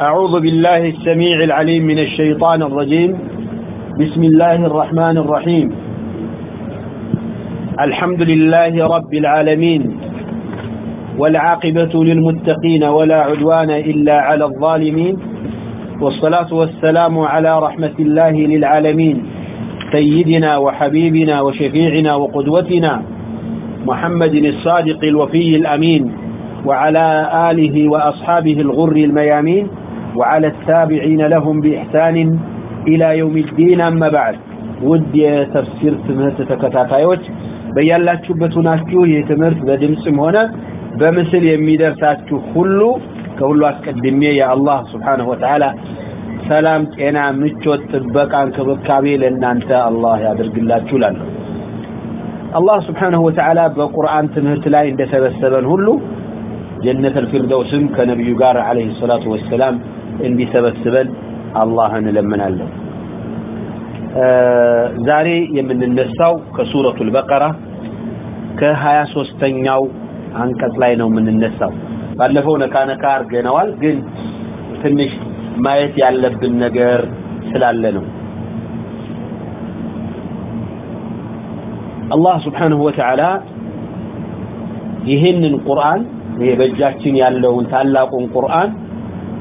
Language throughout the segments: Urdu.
أعوذ بالله السميع العليم من الشيطان الرجيم. بسم الله الرحمن الرحيم. الحمد لله رب العالمين. والعاقبة للمتقين ولا عدوان إلا على الظالمين. والصلاة والسلام على رحمة الله للعالمين. سيدنا وحبيبنا وشفيعنا وقدوتنا محمد الصادق الوفي الأمين. وعلى آله وأصحابه الغر الميامين. وعلى التابعين لهم بإحسان إلى يوم الدين. أما بعد ود تفسير تمرت تكتاتايوش بيان لا تشبتنا شوية تمرت بجمسهم هنا بمثل يمي درسات كله كله أكدمي يا الله سبحانه وتعالى سلام انا مشو تبقى انك بكابي لان انت الله يعبر بالله جلال الله سبحانه وتعالى بقرآن تمهت لا يندسى بسبب هلو جنة الفردوس كنبي يقار عليه الصلاة والسلام እንዲሰበስበን አላህን ለምናለን ዛሬ የምንነሳው ከሱረቱል በቀራ ከ23ኛው አንቀጽ ላይ ነው የምንነሳው ባለፈው ነካ ነካ አርገነዋል ግን ትንሽ ማየት ያለብን ነገር ስላለ ነው አላህ Subhanahu Wa Ta'ala ይህንን ቁርአን ይሄ በእጃችን ያለውን ታላቁን ቁርአን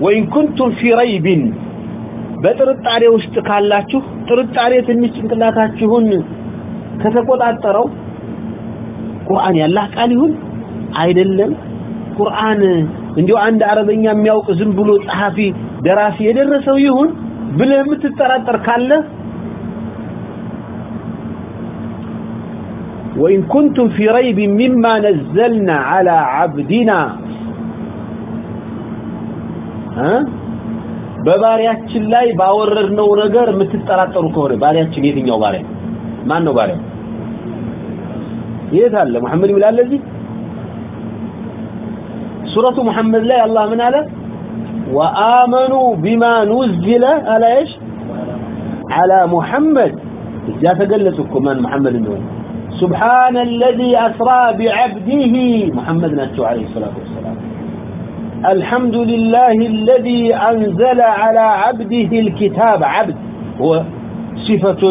وإن كنتم في ريب በጥርጣሬ ውስጥ ካላችሁ ጥርጣሬ ትንሽ ጭንቅላታችሁን ከተቆጣጠረው ቁርአን ያላህ ቃል ይሁን አይደለም ቁርአን እንዲሁ አንድ አረበኛ የሚያውቅ ዝም ብሎ ጸሐፊ ደራሲ የደረሰው ይሁን ብለህ የምትጠራጠር ካለ وإن كنتم في ريب مما نزلنا على عبدنا ها በባሪያችን ላይ ባወረድነው ነገር የምትጠራጠሩ ከሆነ ባሪያችን የትኛው ባሪያ ማን ነው ባሪያ የት አለ መሐመድ ይላል ለዚህ ሱረቱ መሐመድ ላይ አላህ ምን አለ وآمنوا بما نزل على ايش على محمد اذا تجلسكم من محمد انه سبحان الذي اسرى بعبده محمد نتو عليه الصلاه والسلام الحمد لله الذي أنزل على عبده الكتاب. عبد هو صفة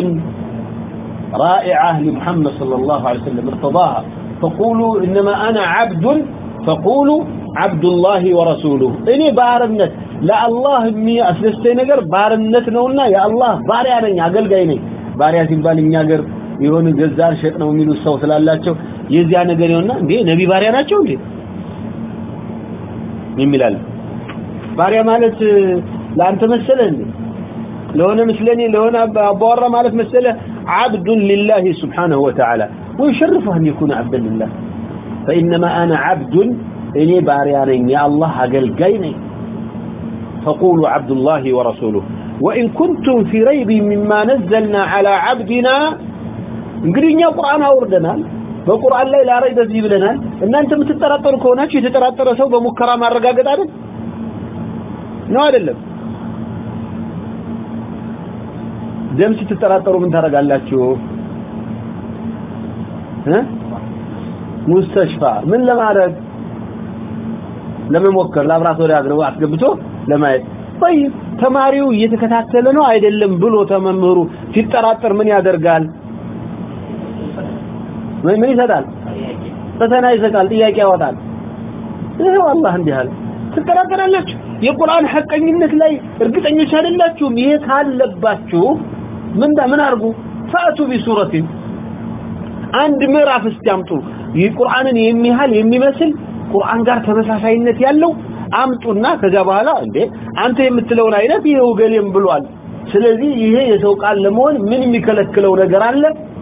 رائعة لمحمد صلى الله عليه وسلم، ارتضاها. فقولوا إنما أنا عبد، فقولوا عبد الله ورسوله. إني بارنت لا الله مي أسلستي نقر بارنت نولنا. يا الله باري أنا أقل قيني باري أتبالي نقر يهون جزار شئنا ومينو الصوت لالاتشو. يزيا نقر يهونا نبي باري أنا شو የሚላል ባሪያ ማለት ለአንተ መሰለ እንዴ ለሆነ መስለኔ ለሆነ አባወራ ማለት መሰለ عبد لله سبحانه وتعالى ويشرفه أن يكون عبدا لله فإنما أنا عبد إني باريانين يا الله أقل قيني فقولوا عبد الله ورسوله وإن كنتم في ريب مما نزلنا على عبدنا انقرين قرآن أوردنا በቁርአን ላይ ላረይ በዚህ ብለናል እናንተ የምትጠራጠሩ ከሆናችሁ የተጠራጠረ ሰው በሙከራ ማረጋገጥ አይደል ነው አይደለም ደም ስትጠራጠሩ ምን ታደርጋላችሁ እ ሙስተሽፋ ምን ለማድረግ ለመሞከር ላብራቶሪ አድርጎ አስገብቶ ለማየት ወይ ተማሪው እየተከታተለ ነው አይደለም ብሎ ተመምህሩ ሲጠራጠር ምን ያደርጋል ወይ ምን ይሰጣል ፈተና ይሰጣል ጥያቄ ያወጣል ይሄው አላህን ቢሃል ትከራከራላችሁ የቁርአን ሐቀኝነት ላይ እርግጠኞች አይደላችሁም ይሄ ካለባችሁ ምን ምን አርጉ ፈአቱ ቢሱረቲ አንድ ምዕራፍ እስቲ አምጡ የቁርአንን የሚያህል የሚመስል ቁርአን ጋር ተመሳሳይነት ያለው አምጡና ከዛ በኋላ እንዴ አንተ የምትለውን አይነት ይሄው ገሌም ብሏል ስለዚህ ይሄ የሰው ቃል ለመሆን ምን የሚከለክለው ነገር አለ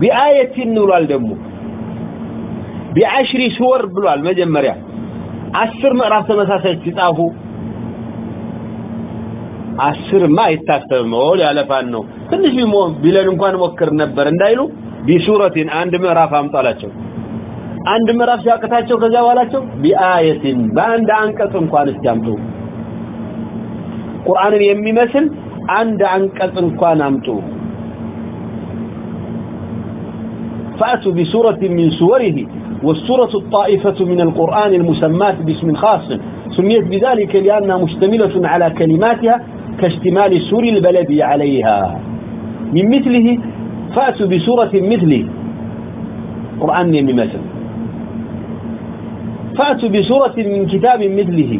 ቢአየት እንውላል ደግሞ ቢአሽሪ ሱወር ብሏል መጀመሪያ አስር ምዕራፍ ተመሳሳይ ሲጻፉ አስርማ አይታሰብም ወል ያለፋን ነው ትንሽ ቢለን እንኳን ሞክር ነበር እንዳይሉ ቢሱረቲን አንድ ምዕራፍ አምጣላቸው አንድ ምዕራፍ ሲያቅታቸው ከዛ በኋላቸው ቢአየትን በአንድ አንቀጽ እንኳን እስኪያምጡ ቁርአንን የሚመስል አንድ አንቀጽ እንኳን አምጡ فأتوا بسورة من سوره، والسورة الطائفة من القرآن المسمات باسم خاص. سميت بذلك لأنها مشتملة على كلماتها كاشتمال سور البلد عليها. من مثله فأتوا بسورة مثله. قرآن يمثل فأتوا بسورة من كتاب مثله.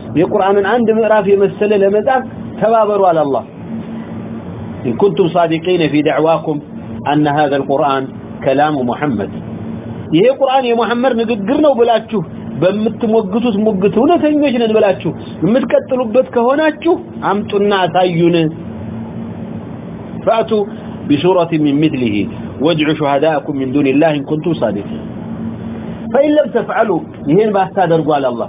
የቁርአንን አንድ ምዕራፍ የመሰለ ለመጻፍ ተባበሩ አለ አላህ إن كنتم صادقين في دعواكم أن هذا القرآن كلام محمد ይሄ ቁርአን የሙሐመድ ንግግር ነው ብላችሁ በምትሞግቱት ሙግት እውነተኞች ነን ብላችሁ የምትቀጥሉበት ከሆናችሁ አምጡና አሳዩን فأتوا بسورة من مثله وادعوا شهداءكم من دون الله إن كنتم صادقين فإن لم تفعلوا ይሄን ባታደርጉ አለ አላህ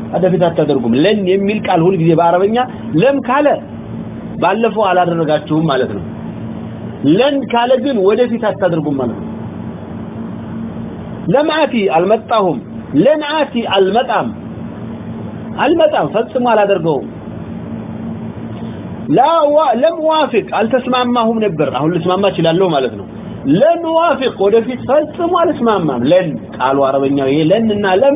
አደፊት አታደርጉም ለን የሚል ቃል ሁሉ ግዜ ባረበኛ ለም ካለ ባለፈው አላደረጋችሁም ማለት ነው ለን ካለ ግን ወደፊት አታደርጉም ማለት ነው ለማአቲ አልመጣሁም ለናአቲ አልመጣም አልመጣም ፈጽሞ አላደርገውም لا لموافق التسمامهم نبر اهو التسمامه ይችላልው ማለት ነው لنوافق ወደፊት ፈጽሞ አልስማማም ለን قالوا አረበኛው ይሄ ለንና ለም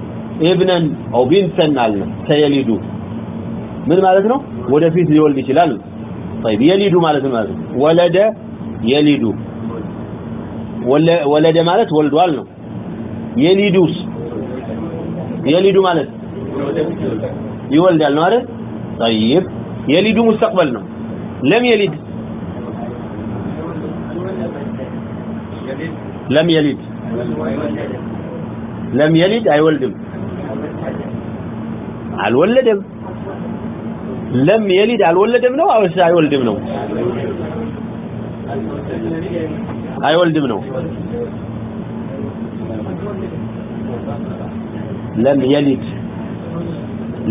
ابنا او بنتا قالنا سيلد من ማለት ነው ወደፊት يولد ይችላል طيب يلد معناته معناته ولد يلد ولد ማለት ወልዷል نو. يلدوس يلد ማለት يولد ነው አይደል طيب يلد مستقبل نو. لم يلد. لم يلد. لم يلد اي ولد. አልወለደም لم يلد አልወለደም ነው አውስ አይወልድም ነው አይወልድም ነው لم يلد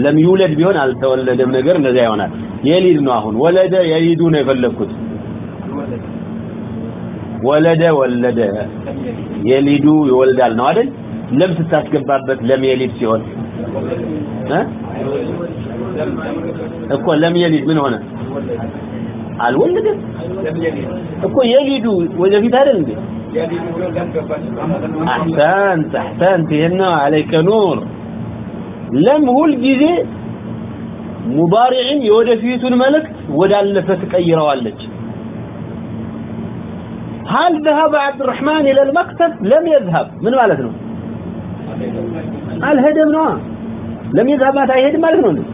لم يولد ቢሆን አልተወለደም ነገር እንደዛ ይሆናል የሊድ ነው አሁን ወለደ የሊዱ ነው የፈለኩት ወለደ ወለደ የሊዱ ይወልዳል ነው አይደል ለም ስታስገባበት ለም የሊድ ሲሆን እ اكو لم يلد من هنا الولد لم اكو يلد ولا في دار البيت احسنت احسنت هنا عليك نور لم ولد الجزء مبارع يودفيت الملك ودالفت تغيرهالج هل ذهب عبد الرحمن الى المكتب لم يذهب من مالك نو قال هذا منو لم يذهب ما አይሄድም ማለት ነው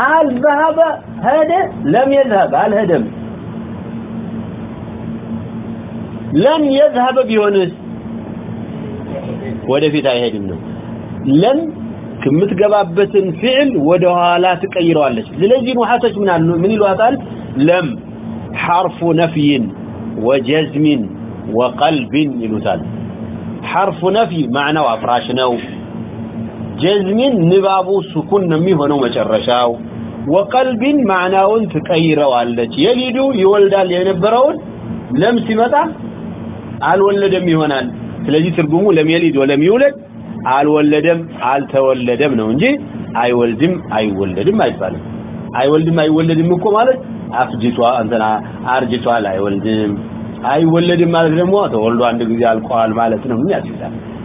هل ذهب هذا لم يذهب አልሄደም لم يذهب بيونس ወደፊት አይሄድም ነው ለም ከምትገባበትን ፊዕል ወደ ኋላ ትቀይረዋለች ስለዚህ ሙሐተች ምን አሉ ምን ይሏታል ለም حرف نفي وجزم وقلب ይሉታል حرف نفي معنى افراش ነው جزمن نبابو سكون نمي بنو مشرشاو وقلب معناه انت قيروا الله يليدو يولدال ينبرون یعنی لم سمتا قال ولدم يهنال لذلك ترغمو لم يليد ولا يولد قال ولدم قال تولدم نو انجي اي ولدم اي ولدم ما يبال اي ولدم اي ولدم مكو مالك افجتوا انت انا ارجتوا لا يولد اي ولدم مالك دمو تولدو عند جزال قال مالك نو ما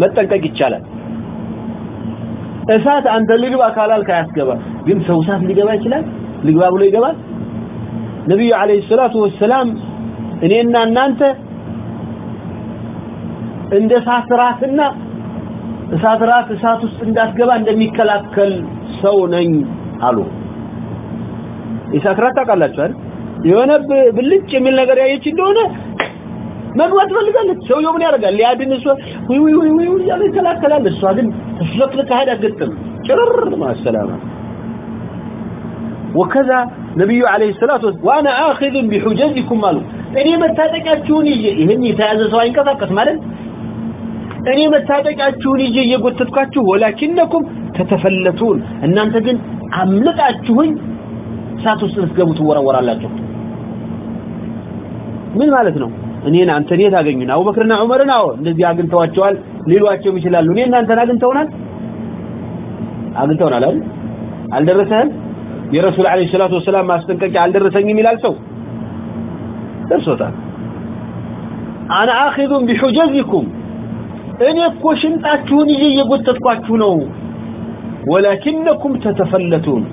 መጠንቀቅ ይቻላል እሳት አንተ ልግባ ካላል ካያስገባ ግን ሰው እሳት ሊገባ ይችላል ልግባ ብሎ ይገባል ነብዩ አለይሂ ሰላቱ ወሰላም እኔና እናንተ እንደ እሳት ራስና እሳት ራስ እሳት ውስጥ እንዳትገባ እንደሚከላከል ሰው ነኝ አሉ እሳት ራስ ታውቃላችሁ አይደል የሆነ ብልጭ የሚል ነገር ያየች እንደሆነ መግባት ትፈልጋለች። ሰውየው ምን ያደርጋል? ሊያድን እሷ ውይ ውይ ውይ ውይ እያለ ይከላከላል። እሷ ግን ፍለክለ ካህድ አገጥም ጭርር ማሰላም ወከዛ ነብዩ አለይሂ ሰላቱ ወአና አኺዝ ቢሁጀዝኩም አሉ። እኔ መታጠቂያችሁን ይዤ ይሄን የተያዘ ሰው አይንቀሳቀስ ማለት እኔ መታጠቂያችሁን ይዤ እየጎተትኳችሁ ወላኪነኩም ተተፈለቱን እናንተ ግን አምልጣችሁኝ እሳት ውስጥ ልትገቡ ትወረወራላችሁ። ምን ማለት ነው? እኔን አንተ እኔ ታገኙን አቡበክርና ዑመርን አዎ እንደዚህ አግኝተዋቸዋል ሊሏቸውም ይችላሉ እኔ እናንተን አግኝተውናል አግኝተውናል አይደል አልደረሰህም የረሱል አለይሂ ሰላቱ ወሰላም ማስጠንቀቂያ አልደረሰኝም ይላል ሰው ደርሶታል አና አኺዙን ቢሁጀዚኩም እኔ እኮ ሽንጣችሁን ይዤ እየጎተትኳችሁ ነው ወላኪነኩም ተተፈለቱን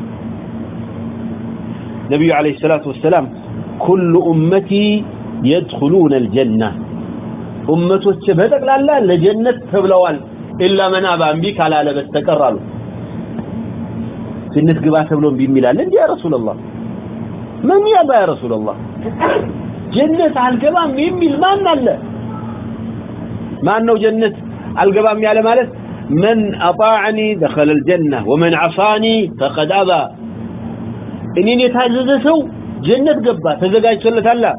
ነቢዩ ዓለይሂ ሰላቱ ወሰላም يدخلون الجنة. أمتوش بتقلال لجنة تبلوال إلا من أبا أنبيك على لبستكر قالوا. سنة قباء تبلون بملال يا رسول الله. من يبا يا رسول الله؟ جنة على القباء بمل ما نال ما أنه جنة على القباء بمل مالت من أطاعني دخل الجنة، ومن عصاني فقد أبا إنين يتعززسوا جنة قبا. تزقائي سلة الله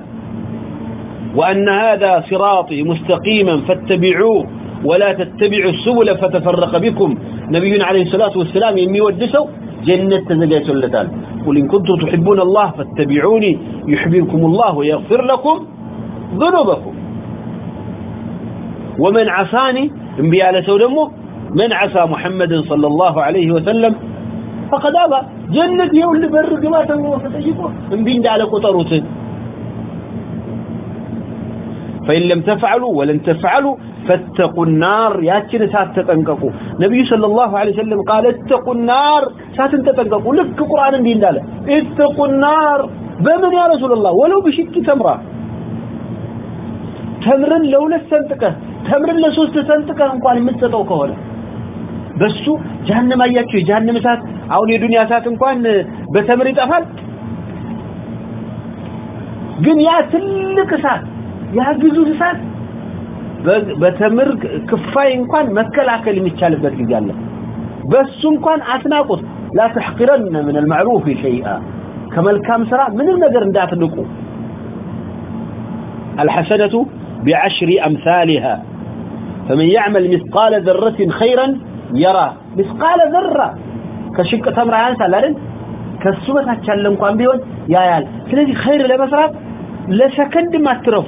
وأن هذا صراطي مستقيما فاتبعوه ولا تتبعوا السبل فتفرق بكم. نبي عليه الصلاة والسلام يمي ودسو جنة تزقاج سلة قل إن كنتم تحبون الله فاتبعوني يحببكم الله ويغفر لكم ذنوبكم. ومن عصاني، انبياء على من عصى محمد صلى الله عليه وسلم، فقد أبى. جنة يقول لبر قماتا وفتشيكو انبين على قطروت فإن لم تفعلوا ولن تفعلوا فاتقوا النار ياتشن سات تتنققوا نبي صلى الله عليه وسلم قال اتقوا النار سات تتنققوا لك قرآن انبين داله اتقوا النار بمن يا رسول الله ولو بشك تمرة تمرن لو لسنتكه تمرن لسوست تنتكه انقوان مستطوكه ولا በሱ ጀሃነም አያችሁ የጀሃነም እሳት አሁን የዱንያ እሳት እንኳን በተምር ይጠፋል ግን ያ ትልቅ እሳት ያ ግዙፍ እሳት በተምር ክፋይ እንኳን መከላከል የሚቻልበት ጊዜ አለ በሱ እንኳን አትናቁት لا تحقرن من المعروف شيئا كملكام سرا من النجر እንዳትንቁ الحسنه بعشر امثالها فمن يعمل مثقال ذره خيرا يرى مثقال ذره كشق تمر ينسى አይደል ከሱ በታች ያለ እንኳን ቢሆን ያያል ስለዚህ خير ለመስራት ለሰከንድ ማትረፉ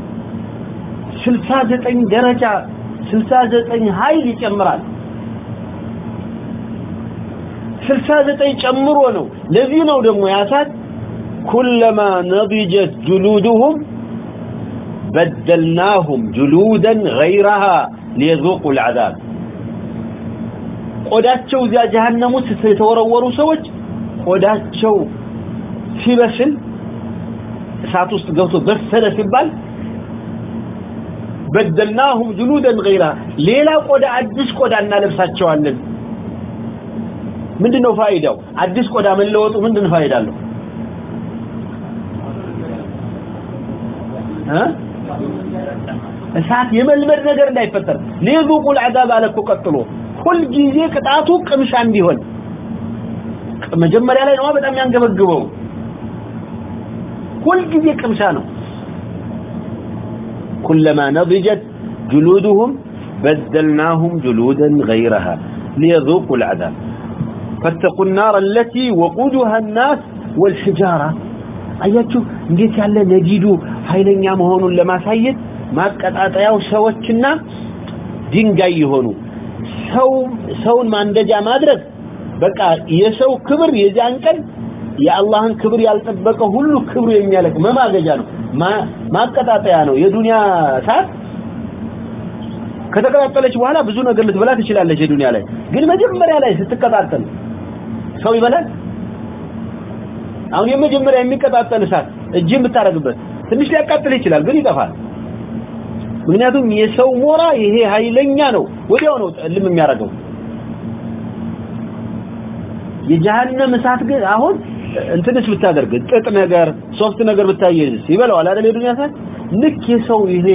69 ደረጃ 69 ኃይል ይጨምራል 69 ጨምሮ ነው ለዚህ ነው ደግሞ ያሳት كلما نضجت جلودهم بدلناهم جلودا غيرها ليذوقوا العذاب ቆዳቸው እዚያ ጀሃነም ውስጥ የተወረወሩ ሰዎች ቆዳቸው ሲበስል እሳት ውስጥ ገብቶ በሰለ ሲባል በደልናሁም ጅኑደን ገይራ ሌላ ቆዳ አዲስ ቆዳ እናለብሳቸዋለን ምንድነው ፋይዳው አዲስ ቆዳ መለወጡ ምንድን ፋይዳ አለው እሳት የመልመድ ነገር እንዳይፈጠር ሌዙቁል አዛብ አለ እኮ ቀጥሎ ሁልጊዜ ቅጣቱ ቅምሻ እንዲሆን መጀመሪያ ላይ ነዋ በጣም ያንገበግበው ሁልጊዜ ቅምሻ ነው كلما نضجت جلودهم بدلناهم جلودا غيرها ليذوقوا العذاب فاتقوا النار التي وقودها الناس والحجارة አያችሁ እንዴት ያለ ነዲዱ ኃይለኛ መሆኑን ለማሳየት ማቀጣጣያው ሰዎችና ድንጋይ ይሆኑ ሰው ሰውን ማንደጃ ማድረግ በቃ የሰው ክብር የዚያን ቀን የአላህን ክብር ያልጠበቀ ሁሉ ክብሩ የሚያለቅ መማገጃ ነው ማቀጣጠያ ነው የዱንያ እሳት ከተቀጣጠለች በኋላ ብዙ ነገር ልትበላ ትችላለች የዱንያ ላይ ግን መጀመሪያ ላይ ስትቀጣጠል ሰው ይበላል አሁን የመጀመሪያ የሚቀጣጠል እሳት እጅ የምታደርግበት ትንሽ ሊያቃጥል ይችላል ግን ይጠፋል ምክንያቱም የሰው ሞራ ይሄ ኃይለኛ ነው ወዲያው ነው ጥልም የሚያደርገው የጀሃነም እሳት ግን አሁን እንትንስ ብታደርግ ጥጥ ነገር ሶፍት ነገር ብታየዝ ይበላዋል አይደል የዱንያ እሳት ልክ የሰው ይሄ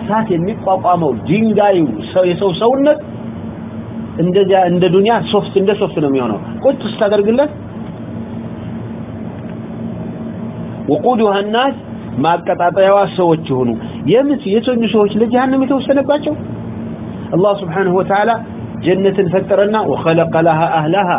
እሳት የሚቋቋመው ድንጋዩ ሰው የሰው ሰውነት እንደዚያ እንደ ዱንያ ሶፍት እንደ ሶፍት ነው የሚሆነው ቁጭ ስታደርግለት وقودها الناس ما قطاطيوا ሰዎች ይሁኑ የምት የተኙ ሰዎች ለጀሃነም የተወሰነባቸው الله سبحانه وتعالى جنة ፈጠረና وخلق لها اهلها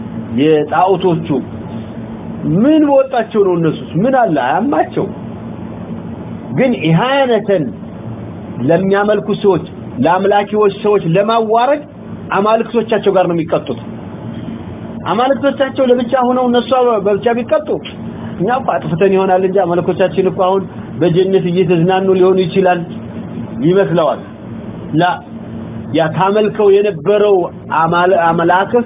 የጣዖቶቹ ምን ወጣቸው ነው እነሱስ ምን አለ አያማቸው ግን ኢሃነተን ለሚያመልኩ ሰዎች ለአምላኪዎች ሰዎች ለማዋረድ አማልክቶቻቸው ጋር ነው የሚቀጡት አማልክቶቻቸው ለብቻ ሆነው እነሱ በብቻ ቢቀጡ እኛ እኮ አጥፍተን ይሆናል እንጂ አማልክቶቻችን እኮ አሁን በጀነት እየተዝናኑ ሊሆኑ ይችላል ይመስለዋል ላ ያ ታመልከው የነበረው አማልክህ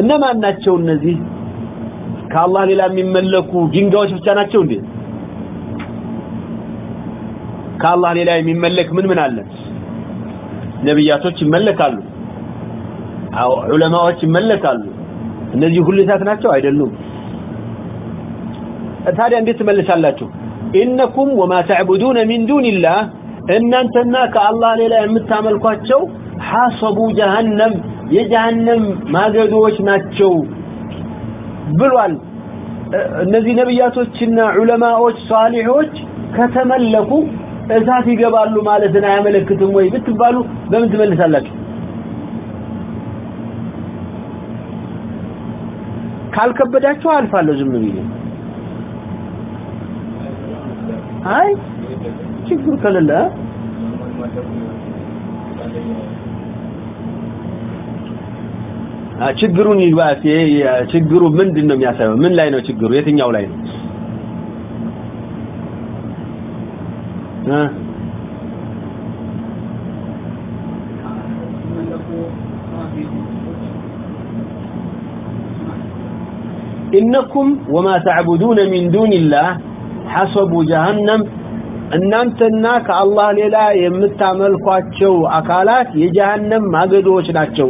እነማን ናቸው እነዚህ ከአላህ ሌላ የሚመለኩ ድንጋዮች ብቻ ናቸው እንዴ ከአላህ ሌላ የሚመለክ ምን ምን አለ ነብያቶች ይመለካሉ አው ዑለማዎች ይመለካሉ እነዚህ ሁሉ ሰዓት ናቸው አይደሉም ታዲያ እንዴት ትመልሳላችሁ انكم وما تعبدون من دون الله ان انتنا كالله لا يمتملكوا حاصبوا جهنم የጀሃንም ማገዶዎች ናቸው ብሏል እነዚህ ነቢያቶችና ዑለማዎች ሷሊሆች ከተመለኩ እሳት ይገባሉ ማለትን አያመለክትም ወይ ብትባሉ በምን ትመልሳላችሁ ካልከበዳችሁ አልፋለሁ ዝም ብዬ አይ ችግር ከሌለ ችግሩን ይባስ ችግሩ ምንድነው የሚያሳየው ምን ላይ ነው ችግሩ የትኛው ላይ ነው እ إنكم وما تعبدون من دون الله حسبوا جهنم እናንተና ከአላህ ሌላ የምታመልኳቸው አካላት የጀሃነም ማገዶዎች ናቸው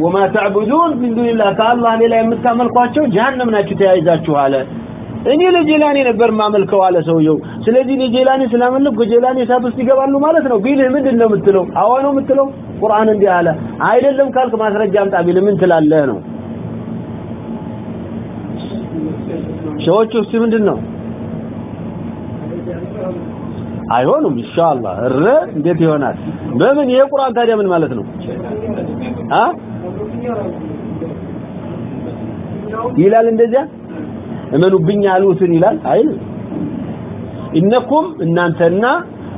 وما تعبدون من دون الله كالله للا يمتعملكواتشو جهنم ناكو تيايزاتشو على እኔ ለጀላኒ ነበር ማመልከው አለ ሰውየው ስለዚህ ለጀላኒ ስላመልኩ ጀላኒ እሳት ውስጥ ይገባሉ ማለት ነው ቢልህ ምንድን ነው የምትለው አዋ ነው የምትለው ቁርአን እንዲህ አለ አይደለም ካልክ ማስረጃ አምጣ ቢል ምን ትላለህ ነው ሰዎቹ እስቲ ምንድን ነው አይሆኑም ኢንሻአላህ እረ እንዴት ይሆናል በምን ይሄ ቁርአን ታዲያ ምን ማለት ነው አ ይላል እንደዚያ እመኑብኝ ያሉትን ይላል አይል ኢነኩም እናንተና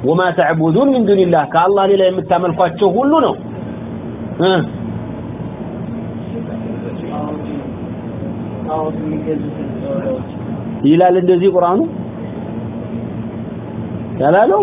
وما تعبدون من دون الله كالله ሌላ የምታመልኳቸው ሁሉ ነው እ ይላል እንደዚህ ቁርአኑ ያላለው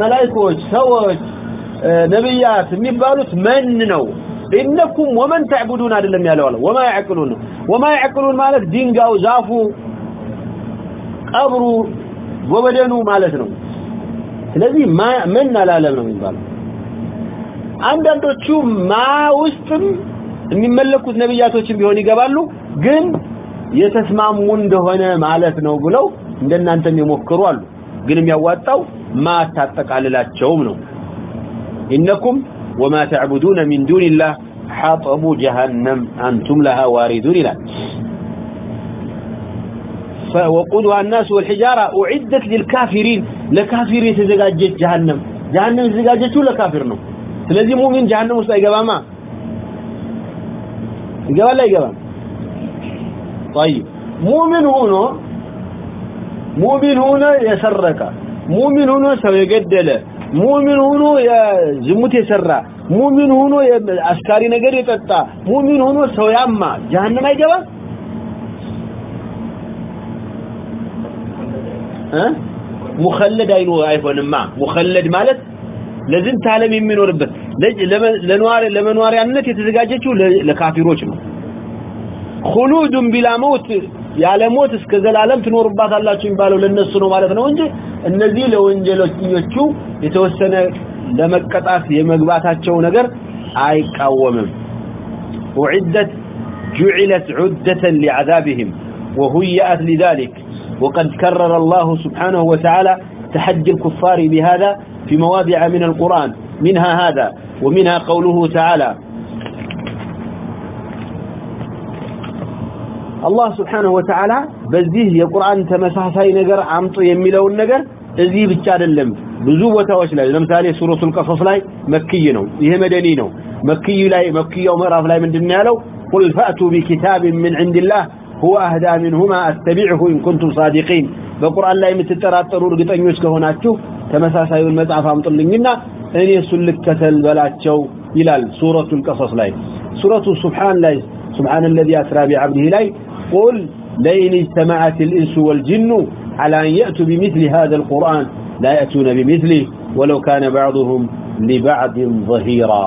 መላይኮች ሰዎች ነቢያት የሚባሉት መን ነው እነኩም ወመን ተዕቡዱን አይደለም ያለው አለ ወማ ያዕቅሉን ወማ ያዕቅሉን ማለት ድንጋው ዛፉ ቀብሩ ጎበደኑ ማለት ነው ስለዚህ መን አላለም ነው የሚባለው አንዳንዶቹ ማ ውስጥም የሚመለኩት ነቢያቶችን ቢሆን ይገባሉ ግን የተስማሙ እንደሆነ ማለት ነው ብለው እንደናንተም የሞክሩ አሉ ግን የሚያዋጣው ማ ታጠቃልላቸውም ነው ኢነኩም وما تعبدون من دون الله حطب جهنم أنتم لها واردون إلى وقودها الناس والحجارة أعدت للكافرين لكافرين تزقاجت جهنم جهنم تزقاجت ولا كافرنا ስለዚህ ሙሚን ጀሃነም ውስጥ አይገባማ ይገባል አይገባም طيب ሙሚን ሆኖ ሙሚን ሆኖ የሰረቀ ሙሚን ሆኖ ሰው የገደለ ሙሚን ሆኖ የዝሙት የሰራ ሙሚን ሆኖ አስካሪ ነገር የጠጣ ሙሚን ሆኖ ሰው ያማ ጀሃነም አይገባም እ ሙኸለድ አይኑ አይሆንማ ሙኸለድ ማለት ለዝንት ዓለም የሚኖርበት ለነዋሪ ለመኖሪያነት የተዘጋጀችው ለካፊሮች ነው خلود بلا موت ያለ ሞት እስከ ዘላለም ትኖርባታላችሁ የሚባለው ለነሱ ነው ማለት ነው እንጂ እነዚህ ለወንጀለኞቹ የተወሰነ ለመቀጣት የመግባታቸው ነገር አይቃወምም وعدت جعلت عدة لعذابهم وهيأت لذلك وقد كرر الله سبحانه وتعالى تحدي الكفار بهذا في مواضع من القرآن منها هذا ومنها قوله تعالى الله سبحانه وتعالى بذيه የቁርአን ተመሳሳይ ነገር አምጡ የሚለውን ነገር እዚህ ብቻ አይደለም ብዙ ቦታዎች ላይ ለምሳሌ ሱረቱል ቀሰስ ላይ መክይ ነው ይሄ መደኒ ነው መክይ ላይ መክያው ምዕራፍ ላይ ምንድነው ያለው قل فاتوا بكتاب من عند الله هو اهدى منهما اتبعه ان كنتم صادقين በቁርአን ላይ የምትጠራጠሩ እርግጠኞች ከሆናችሁ ተመሳሳዩን መጽሐፍ አምጡልኝና እኔ እሱን ልከተል በላቸው ይላል ሱረቱል ቀሰስ ላይ ሱረቱ ሱብሃን ላይ سبحان الذي أسرى بعبده لي قل لئن اجتمعت الإنس والجن على أن يأتوا بمثل هذا القرآن لا يأتون بمثله ولو كان بعضهم لبعض ظهيرا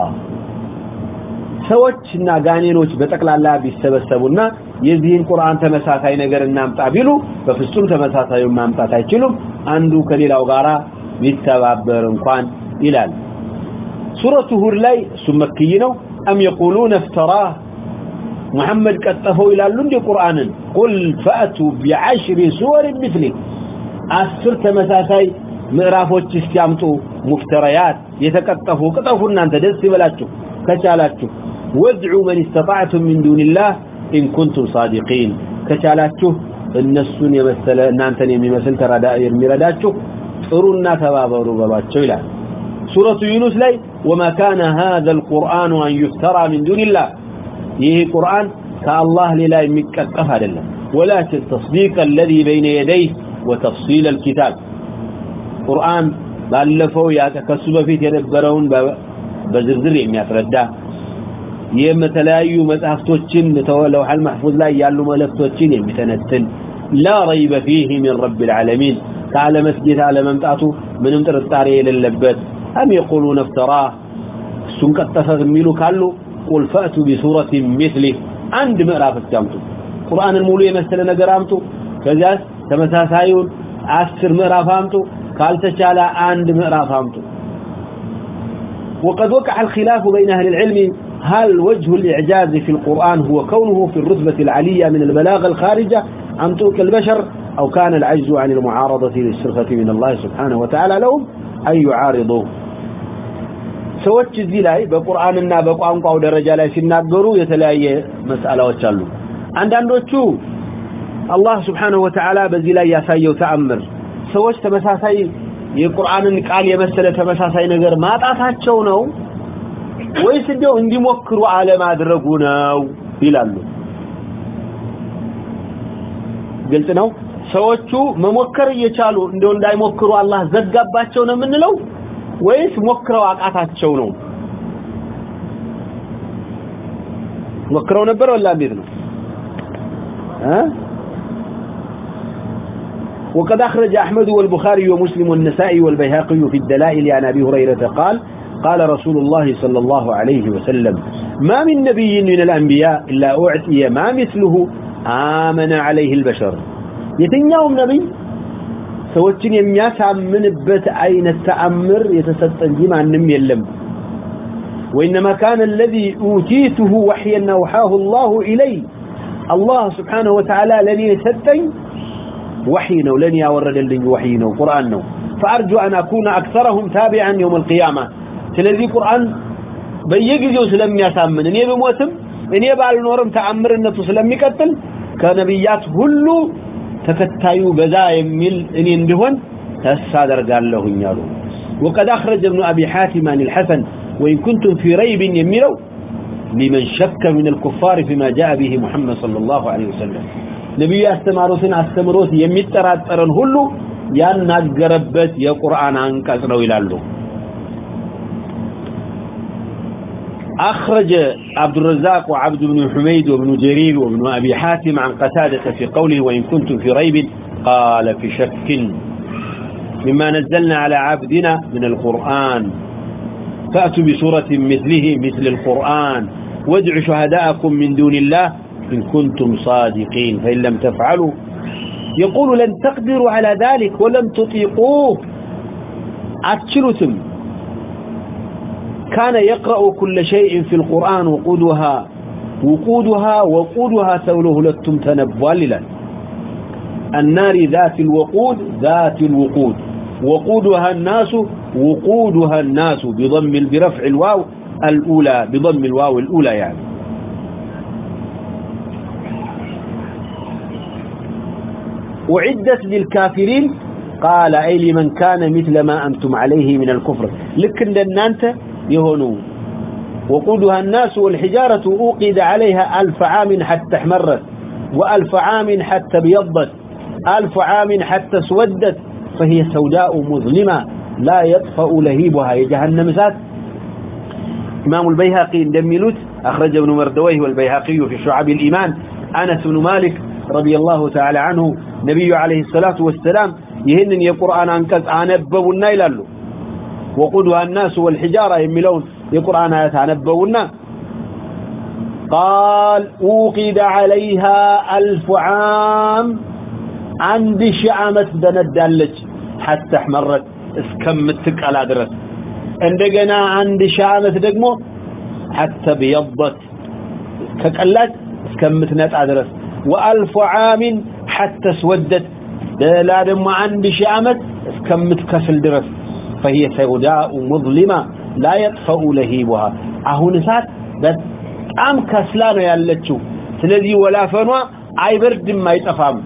ሰዎችና ጋኔኖች በጠቅላላ ቢሰበሰቡና የዚህን ቁርአን ተመሳሳይ ነገር እናምጣ ቢሉ በፍጹም ተመሳሳዩን ማምጣት አይችሉም አንዱ ከሌላው ጋራ ቢተባበር እንኳን ይላል ሱረቱ ሁድ ላይ እሱ መክይ ነው አም የቁሉን እፍተራህ محمد كتفوا إلى اللند قرآن قل فأتوا بعشر سور مثله أسر تمساسي مئرافوش استيامتوا مفتريات. يتكتفوا كتفوا أنت دس بلاتوا كشالاتوا وادعوا من استطعتم من دون الله إن كنتم صادقين. كشالاتوا النسون يمثل نانتن يمثل ترداء يرمرداتوا ترونا تبابروا بباتوا سورة يونس لي وما كان هذا القرآن أن يفترى من دون الله. یہ قرآن كالله للا يمكتف هذا الله ولكن تصديق الذي بين يديه وتفصيل الكتاب قرآن بألفوا يتكسب في تنبرون بزرزر يمياتردا يمتلايو متحفتوچن لوح المحفوظ لا يالو ملفتوچن يمتنتن لا ريب فيه من رب العالمين تعالى مسجد على ممتعته من امتر التاريه للبت أم يقولون افتراه سنكتف غميلو كالو قل فأتوا بسورة مثله. عند مئراف التامتو قرآن المولو يمثل نقر نقرامتو كذا تمساسايون عسر مئراف امتو كالتشالا عند مئراف امتو وقد وقع الخلاف بين أهل العلم هل وجه الإعجاز في القرآن هو كونه في الرتبة العلية من البلاغة الخارجة عن طرق البشر أو كان العجز عن المعارضة للسرفة من الله سبحانه وتعالى لهم أن يعارضوا ሰዎች እዚህ ላይ በቁርአንና በቋንቋው ደረጃ ላይ ሲናገሩ የተለያየ መስአላዎች አሉ። አንዳንዶቹ አላህ Subhanahu Wa Ta'ala በዚህ ላይ ያሳየው ተአምር ሰዎች ተመሳሳይ የቁርአንን ቃል የመሰለ ተመሳሳይ ነገር ማጣታቸው ነው ወይስ እንደው እንዲሞክሩ አለማድረጉ ነው ይላሉ። ግልጽ ነው ሰዎቹ መሞከር እየቻሉ እንደው እንዳይሞክሩ አላህ ዘጋባቸው ነው ምንለው ነው ወይስ ሞክረው አቃታቸው ነው ሞክረው ነበር ወላ እንዴት ነው ها وقد أخرج أحمد والبخاري ومسلم والنسائي والبيهقي في الدلائل عن أبي هريرة قال قال رسول الله صلى الله عليه وسلم ما من نبي من الأنبياء إلا أعطي ما مثله آمن عليه البشر يتنياهم نبي سوچن የሚያሳምንበት አይነት ተአምር የተሰጠ እንጂ ማንም የለም وإنما كان الذي أوتيته وحيا أوحاه الله إلي الله سبحانه وتعالى لن يسدن وحينا ولن يورد لن وحينا قرآننا فأرجو أن أكون أكثرهم تابعا يوم القيامة سلذي قرآن بيجيزو سلم يسامن إني بموتم إني بالنورم تأمر النتو سلم يكتل كنبيات هلو تكتايو بذا يميل إني اندهون تسادر قال له يالو وقد أخرج ابن أبي حاتم عن الحسن وإن كنتم في ريب يميلو لمن شك من الكفار فيما جاء به محمد صلى الله عليه وسلم نبي استماروسن استمروت يميتراترن هلو ያናገረበት የቁርአን አንቀጽ ነው ይላሉ أخرج عبد الرزاق وعبد بن حميد وابن جرير وابن أبي حاتم عن قتادة في قوله وإن كنتم في ريب قال في شك مما نزلنا على عبدنا من القرآن. فأتوا بسورة مثله، مثل القرآن. وادعوا شهداءكم من دون الله إن كنتم صادقين. فإن لم تفعلوا يقول لن تقدروا على ذلك ولن تطيقوه. أتشلتم. كان يقرأ كل شيء في القرآن وقودها وقودها وقودها تولوه لتم تنبواللا النار ذات الوقود ذات الوقود. وقودها الناس وقودها الناس بضم برفع الواو الأولى، بضم الواو الأولى يعني. وعدت للكافرين، قال أي لمن كان مثل ما أنتم عليه من الكفر. لكن لنانت يهونوا وقودها الناس والحجارة أوقد عليها ألف عام حتى احمرت وألف عام حتى بيضت ألف عام حتى سودت فهي سوداء مظلمة لا يطفأ لهيبها يجهنم ذات إمام البيهقي اندملت أخرج ابن مردويه والبيهقي في شعب الإيمان أنس بن مالك رضي الله تعالى عنه نبي عليه الصلاة والسلام يهنن يقرآن أنكز آنبونا إلى وقودها الناس والحجارة يملون يقرآن آيات آنبونا قال أوقد عليها ألف عام. عند شعامة بندالج حتى احمرت. اسكمتك على درس. عندنا عند شعامة دقمو. حتى بيضت. كقلت اسكمتنت على درس. وألف عام حتى سودت لا دم عند شعامة. اسكمتكسل درس. فهي سوداء مظلمة لا يطفأ لهيبها. أهون سات بتعم كسلانو يالتشو. سلذي ولا فنوا عيبرد ما يتفهم.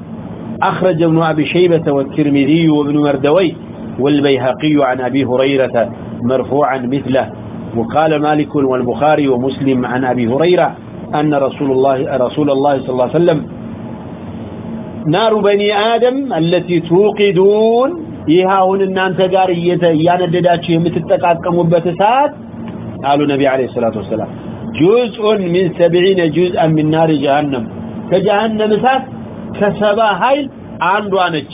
أخرج ابن أبي شيبة والترمذي وابن مردوي والبيهقي عن أبي هريرة مرفوعا مثله. وقال مالك والبخاري ومسلم عن أبي هريرة أن رسول الله رسول الله صلى الله عليه وسلم، نار بني آدم التي توقدون يهاون أن أنت قارية ياندداتش يمتتقاكم بتسات قالوا النبي عليه الصلاة والسلام جزء من سبعين جزءا من نار جهنم كجهنم سات كسبا هايل አንዷ ነች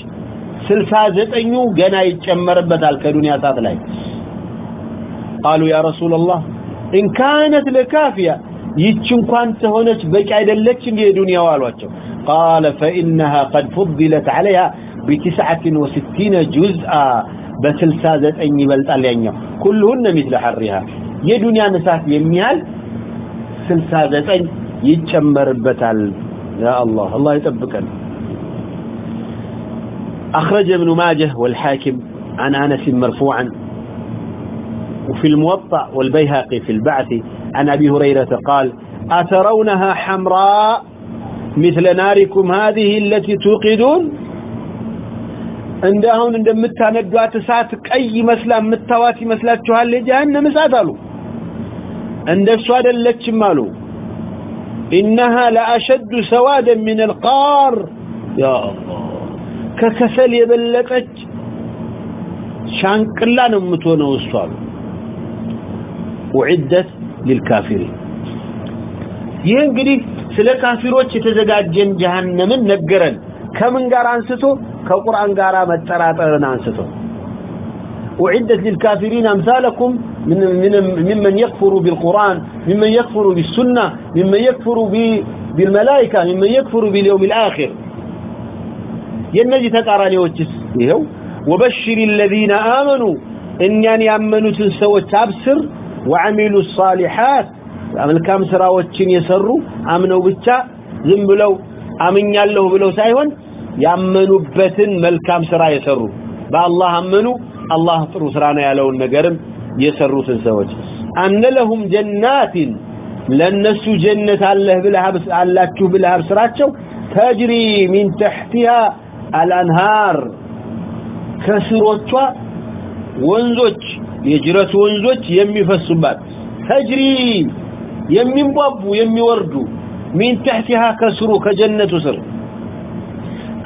69ኙ ገና ይጨመርበታል ከዱንያ ሳት ላይ قالوا يا رسول الله ان كانت لكافيه ይች እንኳን ተሆነች በቂ አይደለች እንዴ ዱንያው አሏቸው قال فانها قد فضلت عليها بتسعة وستين جزءا، بسلسة ذات أن يبلت علينا كلهن مثل حرها. يا دنيا نساك يميال، سلسة ذات يتشمر بتال. يا الله الله يتبكن أخرج ابن ماجه والحاكم عن أنس مرفوعا. وفي الموطع والبيهقي في البعث عن أبي هريرة قال أترونها حمراء مثل ناركم هذه التي توقدون؟ عندهم عند متاندوات ساعت أي مسلا متواتي مسلا تهال لجهنم ساتلوا عند السواد التي مالوا إنها لأشد سوادا من القار يا الله ከከሰል የበለጠች ሻንቅላ ነው የምትሆነው እሷ وعدت للكافرين ይህ እንግዲህ ስለ ካፊሮች የተዘጋጀን ጀሃነምን ነገረን ከምን ጋር አንስቶ ከቁርአን ጋር መጠራጠርን አንስቶ أعدت للكافرين أمثالكم من من ممن يكفر بالقرآن ممن يكفر بالسنة ممن يكفر بالملائكة ممن يكفر باليوم الآخر ينجي تقاراني وجس يهو وبشر الذين آمنوا إن يعني يأمنوا تنسوا تابسر وعملوا الصالحات عمل كام سراوتشين يسروا آمنوا بتا زنبلو آمن يالله بلو ያመኑበትን መልካም ስራ የሰሩ በአላህ አመኑ አላህ ጥሩ ስራ ነው ያለውን ነገርም የሰሩትን ሰዎች አንለሁም ጀናቲን ለነሱ ጀነት አለህ ብለህ አላችሁ ብለህ አብስራቸው ተጅሪ ሚን ተህቲያ አልአንሃር ከስሮቿ ወንዞች የጅረት ወንዞች የሚፈሱባት ተጅሪ የሚንቧቡ የሚወርዱ ሚን ተህቲሃ ከስሩ ከጀነቱ ስር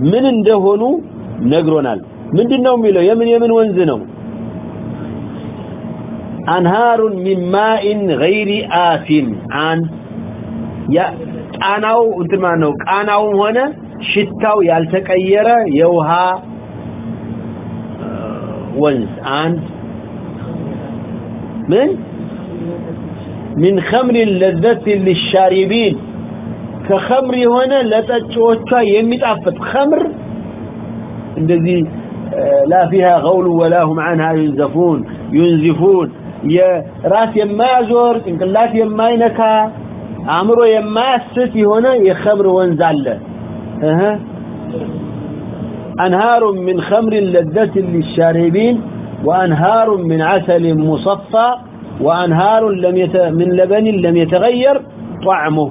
من اندهونو نقرونال من دنو ميلو يمن يمن ونزنو أنهار من ماء غير آثم عن يا قاناو انت ما نو قاناو هنا شتاو يالتقيره يوها ونز عن من من خمر اللذة للشاربين كخمر هنا لتجوچا يميطافط خمر الذي لا فيها غول ولا هم عنها ينزفون ينزفون يا راس يما يزور انقلات يما ينكا عمرو يما يسس هنا يخمر ونزاله اها انهار من خمر اللذة للشاربين وانهار من عسل مصفى وانهار لم يت... من لبن لم يتغير طعمه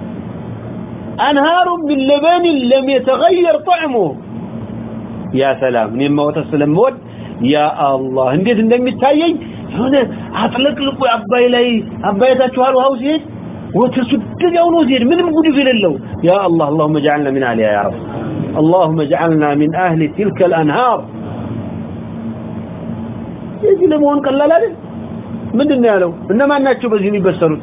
انهار من لبن لم يتغير طعمه يا سلام نيما وتسلم ود يا الله እንዴት እንደሚታየኝ ሆነ አጥለቅልቁ አባይ ላይ አባይታችኋል ውሃው ሲሄድ ወተሱደው ነው ሲሄድ ምንም ጉድፍ የሌለው يا الله اللهم اجعلنا من اهلها يا رب اللهم اجعلنا من اهل تلك الانهار የዚህ ለመሆን ቀላል አይደል ምንድነው ያለው እነማን ናቸው በዚህ የሚበሰሩት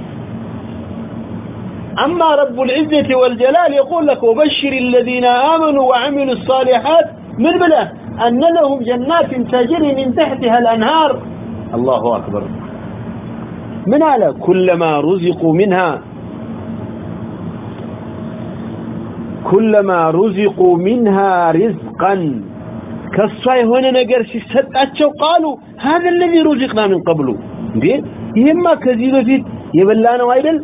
أما رب العزة والجلال يقول لك وبشر الذين آمنوا وعملوا الصالحات من بلا أن لهم جنات تجري من تحتها الأنهار. الله أكبر. من على كلما رزقوا منها. كلما رزقوا منها رزقا. كالصاي هنا نقر أتشو قالوا هذا الذي رزقنا من قبله دي؟ يما كذي بفيت يبلانا وايدل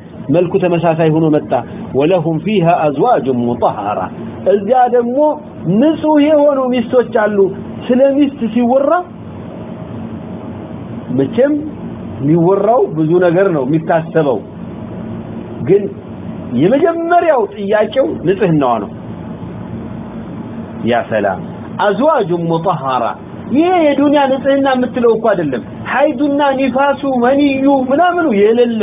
መልኩ ተመሳሳይ ሆኖ መጣ ወለሁም ፊሃ አዝዋጅ ሙጠሃራ እዚያ ደግሞ ንጹህ የሆኑ ሚስቶች አሉ ስለ ሚስት ሲወራ መቼም የሚወራው ብዙ ነገር ነው የሚታሰበው ግን የመጀመሪያው ጥያቄው ንጽህናዋ ነው ያ ሰላም አዝዋጅ ሙጠሃራ ይሄ የዱንያ ንጽህና የምትለው እኮ አይደለም ሀይዱና ኒፋሱ መንዩ ምናምኑ የሌለ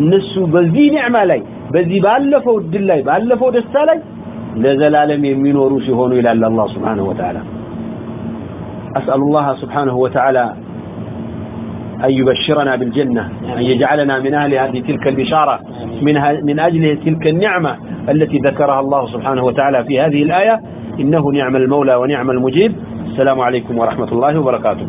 እነሱ በዚህ ኒዕማ ላይ በዚህ ባለፈው ድል ላይ ባለፈው ደስታ ላይ ለዘላለም የሚኖሩ ሲሆኑ ይላል አላህ Subhanahu Wa Ta'ala أسأل الله سبحانه وتعالى أن يبشرنا بالجنة أن يجعلنا من أهل هذه تلك البشارة من, من أجل تلك النعمة التي ذكرها الله سبحانه وتعالى في هذه الآية إنه نعم المولى ونعم المجيب السلام عليكم ورحمة الله وبركاته